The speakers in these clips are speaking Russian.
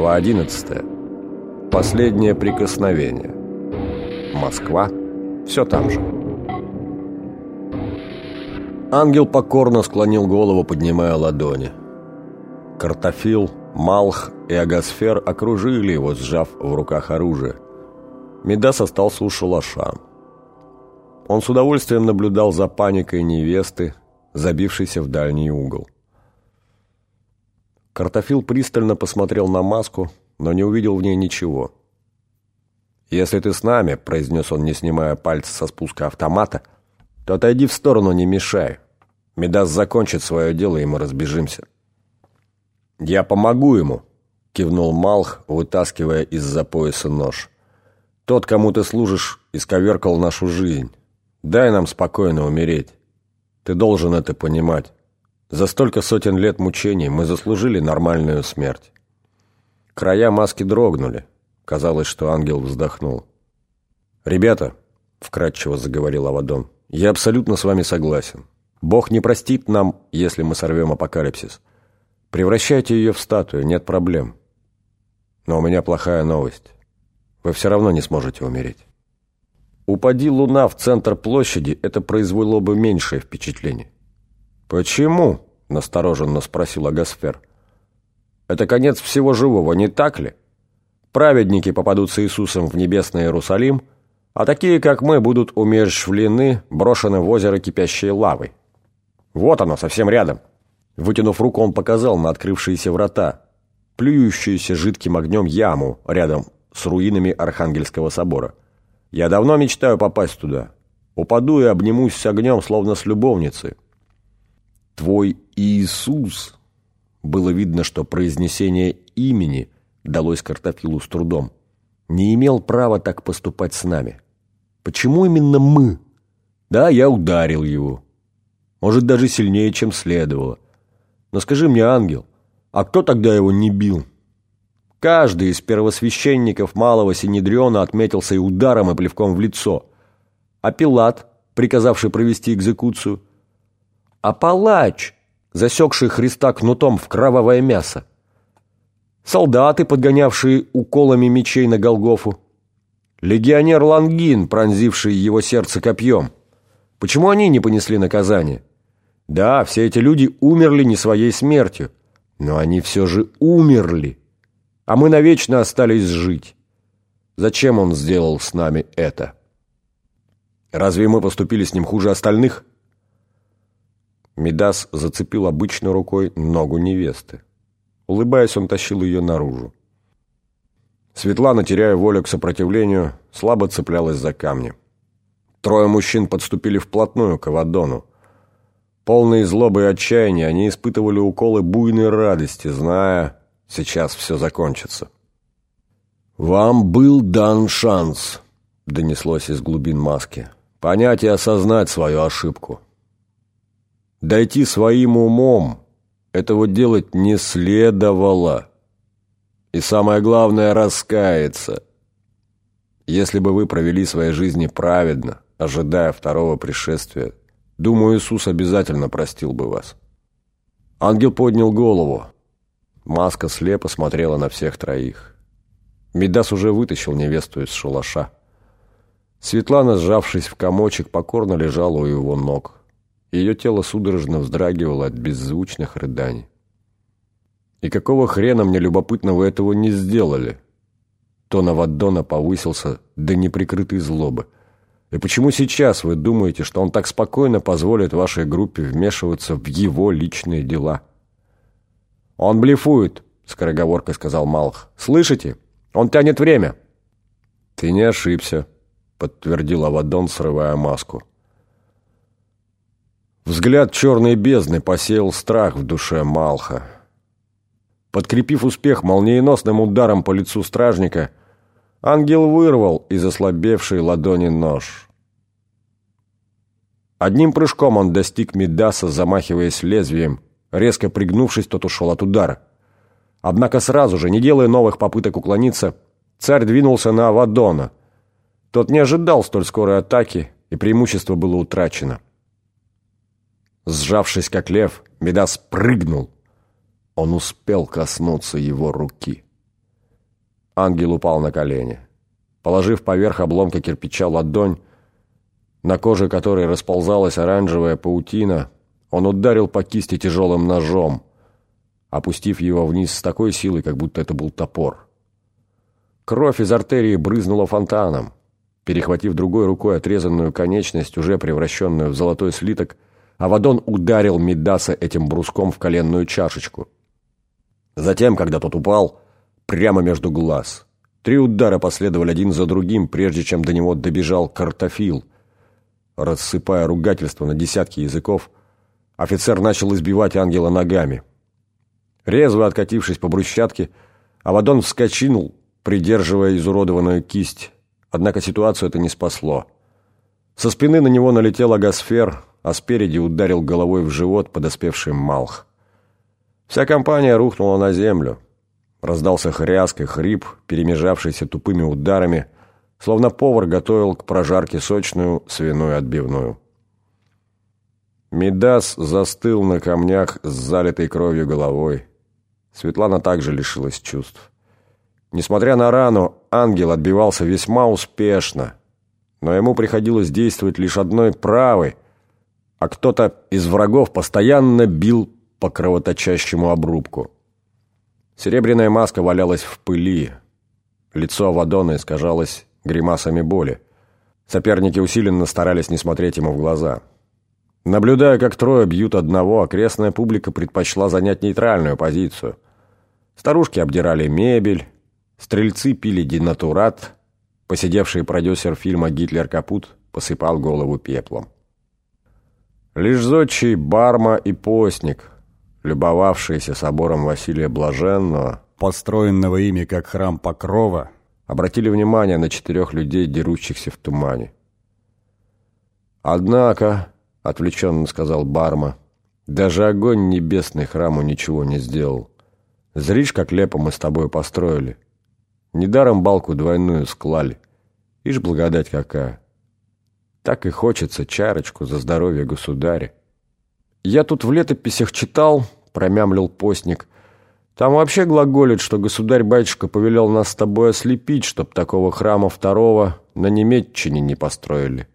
Глава 11. Последнее прикосновение. Москва. Все там же. Ангел покорно склонил голову, поднимая ладони. Картофил, Малх и Агасфер окружили его, сжав в руках оружие. Медас остался у шалаша. Он с удовольствием наблюдал за паникой невесты, забившейся в дальний угол. Картофил пристально посмотрел на маску, но не увидел в ней ничего. «Если ты с нами», — произнес он, не снимая пальца со спуска автомата, — «то отойди в сторону, не мешай. Медас закончит свое дело, и мы разбежимся». «Я помогу ему», — кивнул Малх, вытаскивая из-за пояса нож. «Тот, кому ты служишь, исковеркал нашу жизнь. Дай нам спокойно умереть. Ты должен это понимать. За столько сотен лет мучений мы заслужили нормальную смерть». Края маски дрогнули. Казалось, что ангел вздохнул. «Ребята», — вкратчиво заговорил Авадон, — «я абсолютно с вами согласен. Бог не простит нам, если мы сорвем апокалипсис. Превращайте ее в статую, нет проблем. Но у меня плохая новость. Вы все равно не сможете умереть. Упади луна в центр площади, это произвело бы меньшее впечатление. «Почему?» – настороженно спросил Агасфер. «Это конец всего живого, не так ли? Праведники попадут с Иисусом в небесный Иерусалим, а такие, как мы, будут умерщвлены, брошены в озеро кипящей лавой. Вот оно, совсем рядом». Вытянув руку, он показал на открывшиеся врата, плюющуюся жидким огнем яму рядом с руинами Архангельского собора. «Я давно мечтаю попасть туда. Упаду и обнимусь с огнем, словно с любовницей». «Твой Иисус!» Было видно, что произнесение имени далось Картофилу с трудом. «Не имел права так поступать с нами. Почему именно мы?» «Да, я ударил его. Может, даже сильнее, чем следовало». Но скажи мне, ангел, а кто тогда его не бил? Каждый из первосвященников малого Синедриона отметился и ударом, и плевком в лицо. А Пилат, приказавший провести экзекуцию? А палач, засекший Христа кнутом в кровавое мясо? Солдаты, подгонявшие уколами мечей на Голгофу? Легионер Лангин, пронзивший его сердце копьем? Почему они не понесли наказание? Да, все эти люди умерли не своей смертью, но они все же умерли, а мы навечно остались жить. Зачем он сделал с нами это? Разве мы поступили с ним хуже остальных? Мидас зацепил обычной рукой ногу невесты. Улыбаясь, он тащил ее наружу. Светлана, теряя волю к сопротивлению, слабо цеплялась за камни. Трое мужчин подступили вплотную к Авадону. Полные злобы и отчаяния, они испытывали уколы буйной радости, зная, сейчас все закончится. «Вам был дан шанс», — донеслось из глубин маски, — «понять и осознать свою ошибку. Дойти своим умом этого делать не следовало. И самое главное — раскаяться. Если бы вы провели свои жизни праведно, ожидая второго пришествия, Думаю, Иисус обязательно простил бы вас». Ангел поднял голову. Маска слепо смотрела на всех троих. Медас уже вытащил невесту из шалаша. Светлана, сжавшись в комочек, покорно лежала у его ног. Ее тело судорожно вздрагивало от беззвучных рыданий. «И какого хрена мне любопытно вы этого не сделали?» Тон Аваддона повысился до неприкрытой злобы – и почему сейчас вы думаете, что он так спокойно позволит вашей группе вмешиваться в его личные дела? Он блефует, скороговоркой сказал Малх. Слышите? Он тянет время. Ты не ошибся, подтвердил Авадон, срывая маску. Взгляд черной бездны посеял страх в душе Малха. Подкрепив успех молниеносным ударом по лицу стражника, Ангел вырвал из ослабевшей ладони нож. Одним прыжком он достиг Мидаса, замахиваясь лезвием. Резко пригнувшись, тот ушел от удара. Однако сразу же, не делая новых попыток уклониться, царь двинулся на Авадона. Тот не ожидал столь скорой атаки, и преимущество было утрачено. Сжавшись как лев, Мидас прыгнул. Он успел коснуться его руки. ангел упал на колени. Положив поверх обломка кирпича ладонь, на коже которой расползалась оранжевая паутина, он ударил по кисти тяжелым ножом, опустив его вниз с такой силой, как будто это был топор. Кровь из артерии брызнула фонтаном. Перехватив другой рукой отрезанную конечность, уже превращенную в золотой слиток, Авадон ударил Мидаса этим бруском в коленную чашечку. Затем, когда тот упал, прямо между глаз. Три удара последовали один за другим, прежде чем до него добежал картофил. Рассыпая ругательство на десятки языков, офицер начал избивать ангела ногами. Резво откатившись по брусчатке, Авадон вскочил, придерживая изуродованную кисть. Однако ситуацию это не спасло. Со спины на него налетел агосфер, а спереди ударил головой в живот подоспевший Малх. Вся компания рухнула на землю. Раздался хряск и хрип, перемежавшийся тупыми ударами, словно повар готовил к прожарке сочную свиную отбивную. Мидас застыл на камнях с залитой кровью головой. Светлана также лишилась чувств. Несмотря на рану, ангел отбивался весьма успешно, но ему приходилось действовать лишь одной правой, а кто-то из врагов постоянно бил по кровоточащему обрубку. Серебряная маска валялась в пыли. Лицо Авадона искажалось гримасами боли. Соперники усиленно старались не смотреть ему в глаза. Наблюдая, как трое бьют одного, окрестная публика предпочла занять нейтральную позицию. Старушки обдирали мебель, Стрельцы пили денатурат, посидевший продюсер фильма «Гитлер капут» посыпал голову пеплом. Лишь зодчий Барма и Постник, любовавшиеся собором Василия Блаженного, построенного ими как храм Покрова, обратили внимание на четырех людей, дерущихся в тумане. «Однако», — отвлеченно сказал Барма, — «даже огонь небесный храму ничего не сделал. Зришь, как лепо мы с тобой построили». Недаром балку двойную склали. Ишь, благодать какая. Так и хочется чарочку за здоровье государя. Я тут в летописях читал, промямлил постник, там вообще глаголит, что государь-батюшка повелел нас с тобой ослепить, чтоб такого храма второго на Немеччине не построили.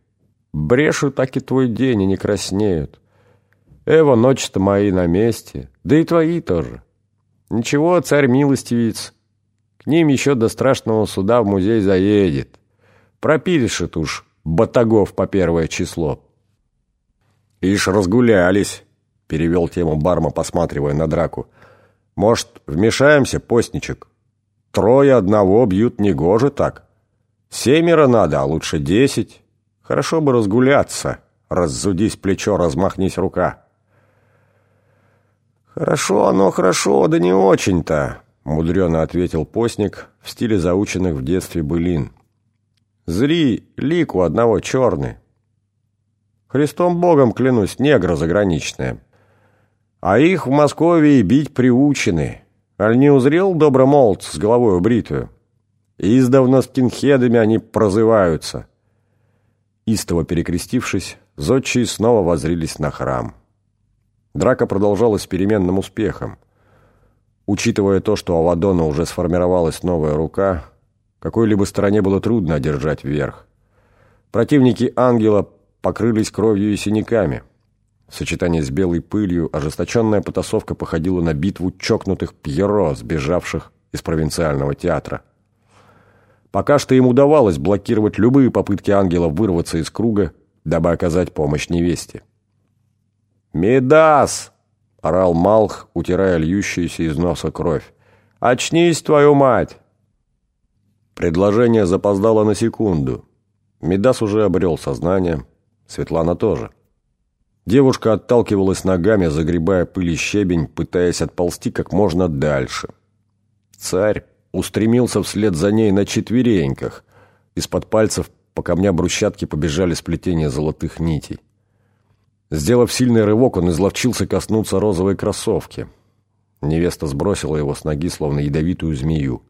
Брешу так и твой день, и не краснеют. Эва, ночи-то мои на месте, да и твои тоже. Ничего, царь милостивец, к ним еще до страшного суда в музей заедет. Пропишет уж батагов по первое число. «Ишь, разгулялись», — перевел тему Барма, посматривая на драку. «Может, вмешаемся, постничек? Трое одного бьют негоже так. Семеро надо, а лучше десять. Хорошо бы разгуляться. Раззудись плечо, размахнись рука». «Хорошо оно, хорошо, да не очень-то», Мудрено ответил постник в стиле заученных в детстве былин. «Зри, лик у одного черный. Христом Богом, клянусь, негра заграничная. А их в Москве бить приучены. Аль не узрел добромолц с головой убритую? Издавна скинхедами они прозываются». Истово перекрестившись, зодчие снова возрились на храм. Драка продолжалась переменным успехом. Учитывая то, что у Авадона уже сформировалась новая рука, какой-либо стороне было трудно одержать верх. Противники ангела покрылись кровью и синяками. В сочетании с белой пылью ожесточенная потасовка походила на битву чокнутых пьеро, сбежавших из провинциального театра. Пока что им удавалось блокировать любые попытки ангела вырваться из круга, дабы оказать помощь невесте. «Медас!» орал Малх, утирая льющуюся из носа кровь. «Очнись, твою мать!» Предложение запоздало на секунду. Медас уже обрел сознание, Светлана тоже. Девушка отталкивалась ногами, загребая пыль и щебень, пытаясь отползти как можно дальше. Царь устремился вслед за ней на четвереньках. Из-под пальцев по камням брусчатки побежали сплетения золотых нитей. Сделав сильный рывок, он изловчился коснуться розовой кроссовки. Невеста сбросила его с ноги, словно ядовитую змею.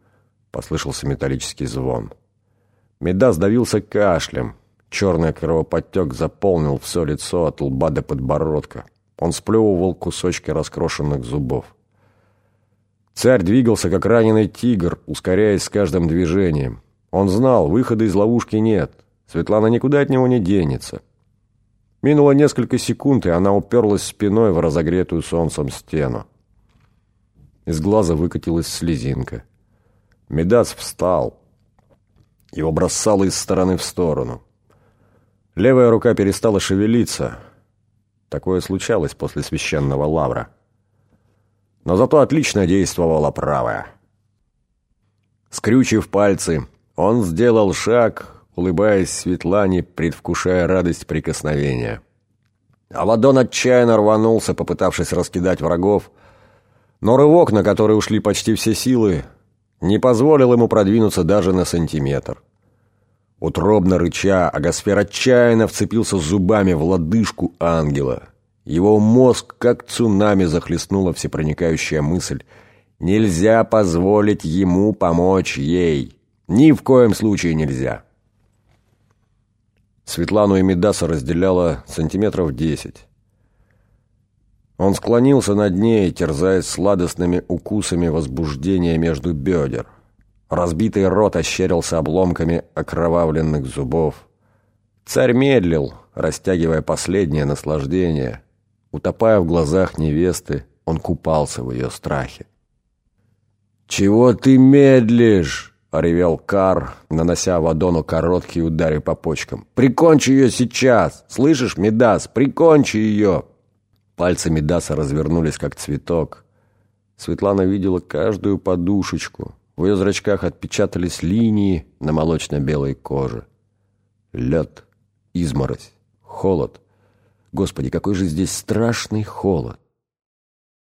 Послышался металлический звон. Меда сдавился кашлем. Черный кровоподтек заполнил все лицо от лба до подбородка. Он сплевывал кусочки раскрошенных зубов. Царь двигался, как раненый тигр, ускоряясь с каждым движением. Он знал, выхода из ловушки нет. Светлана никуда от него не денется. Минуло несколько секунд, и она уперлась спиной в разогретую солнцем стену. Из глаза выкатилась слезинка. Медас встал. Его бросало из стороны в сторону. Левая рука перестала шевелиться. Такое случалось после священного лавра. Но зато отлично действовала правая. Скрючив пальцы, он сделал шаг, улыбаясь Светлане, предвкушая радость прикосновения. Авадон отчаянно рванулся, попытавшись раскидать врагов, но рывок, на который ушли почти все силы, не позволил ему продвинуться даже на сантиметр. Утробно рыча, Агасфер отчаянно вцепился зубами в лодыжку ангела. Его мозг, как цунами, захлестнула всепроникающая мысль. Нельзя позволить ему помочь ей. Ни в коем случае нельзя. Светлану и Медаса разделяло сантиметров десять. Он склонился над ней, терзаясь сладостными укусами возбуждения между бедер. Разбитый рот ощерился обломками окровавленных зубов. Царь медлил, растягивая последнее наслаждение. Утопая в глазах невесты, он купался в ее страхе. «Чего ты медлишь?» — ревел Кар, нанося Вадону короткие удары по почкам. «Прикончи ее сейчас! Слышишь, Медас, прикончи ее!» Пальцы Медаса развернулись, как цветок. Светлана видела каждую подушечку. В ее зрачках отпечатались линии на молочно-белой коже. Лед, изморозь, холод. Господи, какой же здесь страшный холод!